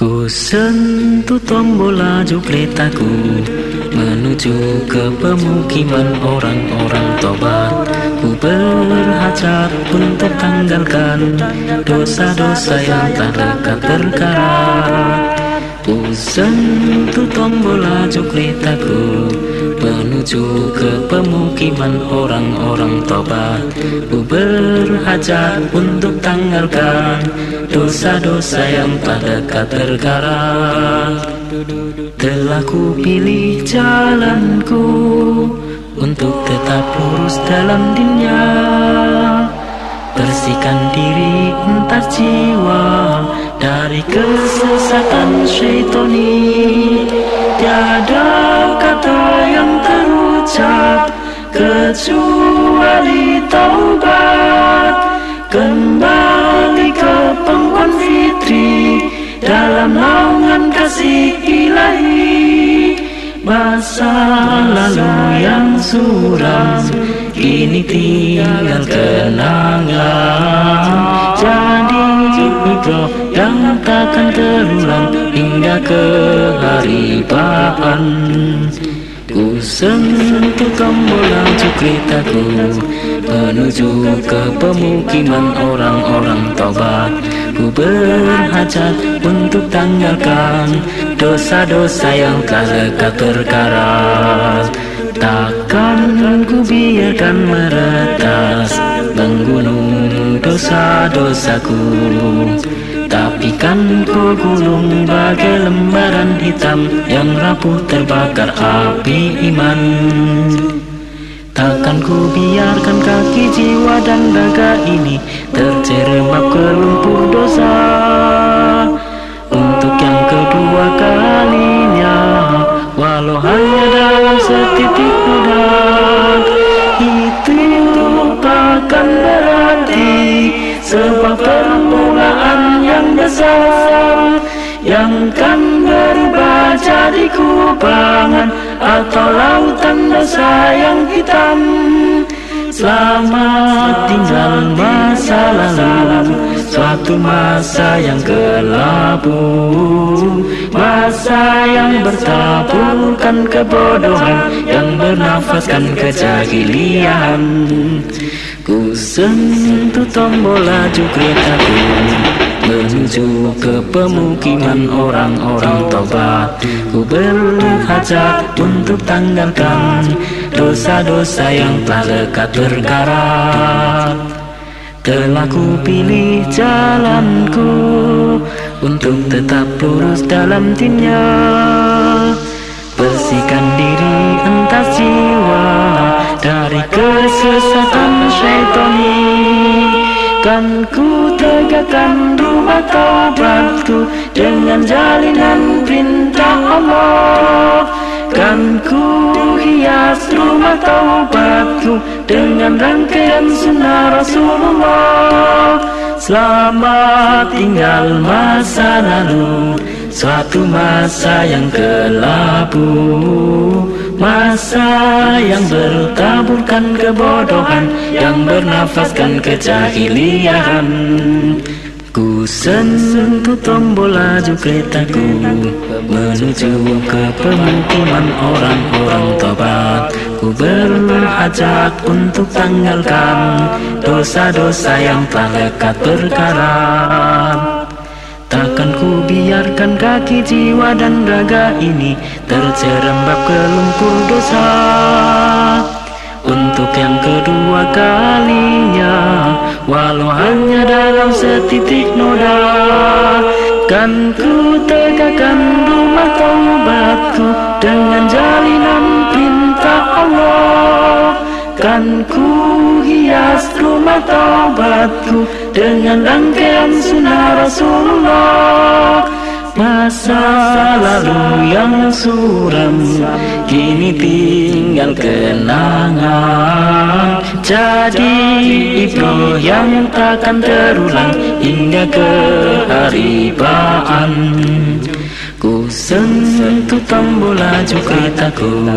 Ku sentuh tombol laju keretaku Menuju ke pemukiman orang-orang tobat. Ku berhajat untuk tanggalkan Dosa-dosa yang tak dekat berkarat. Ku sentuh tombol laju keretaku menuju ke pemukiman orang-orang tobat. Ku berhajat untuk tanggalkan dosa-dosa yang tak dekat Telah ku pilih jalanku untuk tetap lurus dalam dunia. Bersihkan diri entar jiwa dari kesesatan syaitoni. Tiada kata yang terucap kecuali taubat. Kembali ke pengkon fitri dalam naungan kasih ilahi. Masa lalu yang suram Kini tinggal kenangan. Jadi mikro yang takkan terulang Hingga keharibaan Ku sentuh tombol laju keretaku Menuju ke pemukiman orang-orang tobat. Ku berhajat untuk tanggalkan Dosa-dosa yang telah lekat perkara Takkan ku biarkan meretas Menggunung dosa-dosaku. Tapi kan ku gulung bagai lembaran hitam Yang rapuh terbakar api iman. Takkan ku biarkan kaki jiwa dan raga ini Terjerembab ke lumpur dosa. Untuk yang kedua kalinya Walau hanya dalam setitik noda Itu takkan berarti Sebuah permulaan yang besar Yang kan berubah jadi kubangan Atau lautan dosa yang hitam. Selamat tinggal masa lalu Suatu masa yang kelabu Masa yang bertaburkan kebodohan Yang bernafaskan kejahilian. Ku sentuh tombol laju keretaku Menuju ke pemukiman orang-orang tobat. Ku berhajat untuk tanggalkan Dosa-dosa yang telah lekat berkarat Telah ku pilih jalanku Untuk tetap lurus dalam timnya Bersihkan diri entas jiwa Dari kesesatan syaitoni Kan ku tegakkan rumah taubatku Dengan jalinan perintah Allah. Kan ku Dengan rangkaian sunnah Rasulullah. Selamat tinggal masa lalu Suatu masa yang kelabu. Masa yang bertaburkan kebodohan Yang bernafaskan kejahilian Ku sentuh tombol laju keretaku Menuju ke pemukiman orang-orang tobat. Ku berhajat untuk tanggalkan Dosa-dosa yang telah lekat berkarat Takkan ku biarkan kaki jiwa dan raga ini Terjerembab ke lumpur dosa. Untuk yang kedua kalinya Walau hanya dalam setitik noda Kan ku tegakkan rumah taubatku Dengan jalinan Allah Kan ku hias rumah taubatku Dengan rangkaian sunnah Rasulullah. Masa lalu yang suram Kini tinggal kenangan. Jadi ibro yang takkan terulang Hingga keharibaan Ku sentuh tombol laju keretaku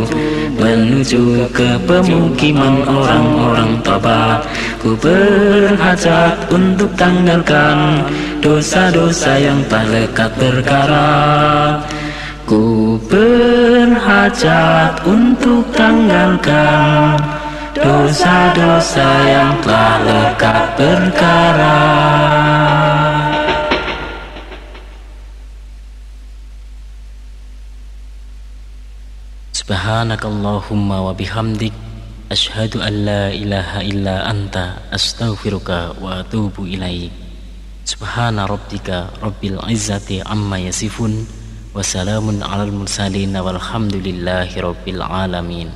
Menuju ke pemukiman orang-orang tobat Ku berhajat untuk tanggalkan dosa-dosa yang telah lekat berkarat Ku berhajat untuk tanggalkan dosa-dosa yang telah lekat berkarat Subhanakallahumma wa bihamdik Ashhadu an la ilaha illa anta astaghfiruka wa atubu ilaik. Subhana rabbika rabbil izzati amma yasifun Wassalamun alal mursalin walhamdulillahi rabbil alamin